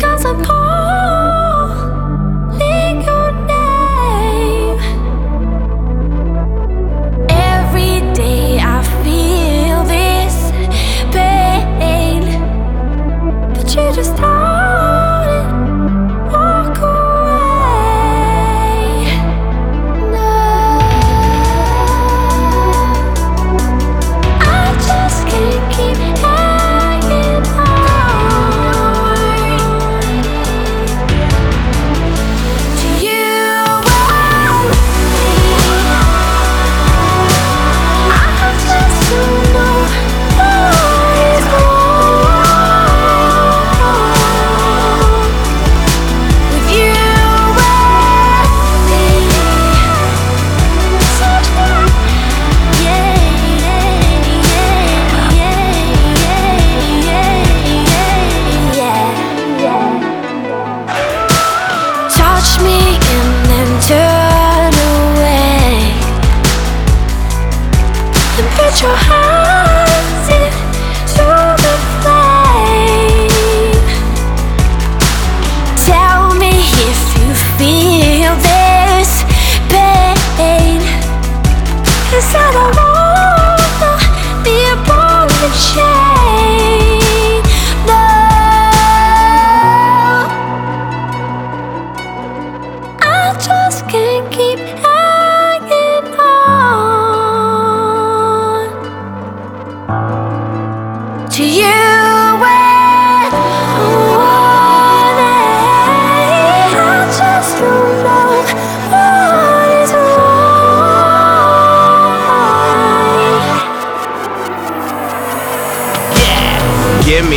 because I'm calling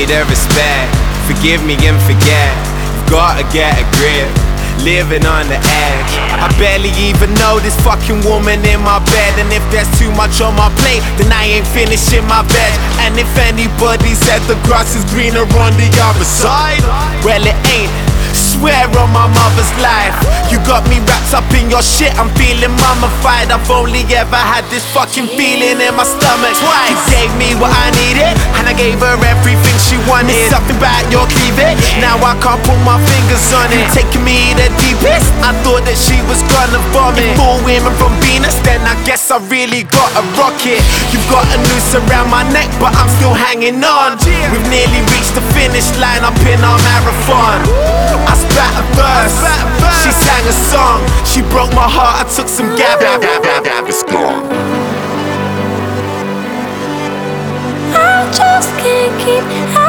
the respect, forgive me and forget. You've gotta get a grip, living on the edge. I barely even know this fucking woman in my bed. And if there's too much on my plate, then I ain't finishing my veg. And if anybody said the grass is greener on the other side, well, it ain't. On my mother's life, you got me wrapped up in your shit. I'm feeling mummified. I've only ever had this fucking feeling in my stomach. Twice. You gave me what I needed, and I gave her everything she wanted. Something about your cleavage, now I can't put my fingers on it. Taking me the deepest, I thought that she was gonna vomit. Four women from Venus, then I guess I really got a rocket. You've got a noose around my neck, but I'm still hanging on. We've nearly reached the finish line up in our marathon. I spat a verse, she sang a song. She broke my heart, I took some gab, gab, gab, gab, gab, it's gone. I just can't keep